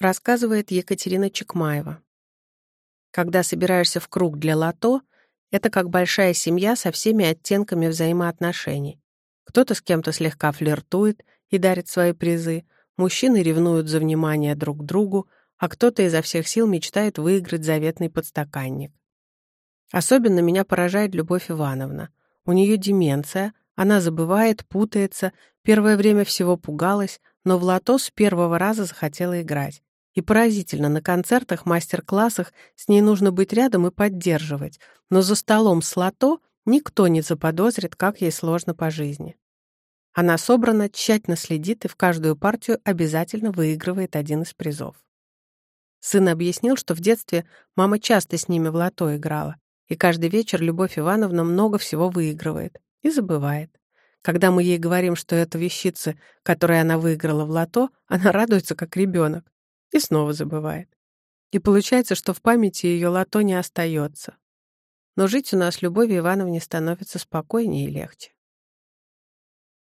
рассказывает Екатерина Чекмаева. Когда собираешься в круг для лото, это как большая семья со всеми оттенками взаимоотношений. Кто-то с кем-то слегка флиртует и дарит свои призы, мужчины ревнуют за внимание друг к другу, а кто-то изо всех сил мечтает выиграть заветный подстаканник. Особенно меня поражает Любовь Ивановна. У нее деменция, она забывает, путается, первое время всего пугалась, но в лото с первого раза захотела играть. И поразительно, на концертах, мастер-классах с ней нужно быть рядом и поддерживать, но за столом с лото никто не заподозрит, как ей сложно по жизни. Она собрана, тщательно следит и в каждую партию обязательно выигрывает один из призов. Сын объяснил, что в детстве мама часто с ними в лото играла, и каждый вечер Любовь Ивановна много всего выигрывает и забывает. Когда мы ей говорим, что это вещицы, которые она выиграла в лото, она радуется, как ребенок и снова забывает. И получается, что в памяти ее лото не остается. Но жить у нас Любови Ивановне становится спокойнее и легче.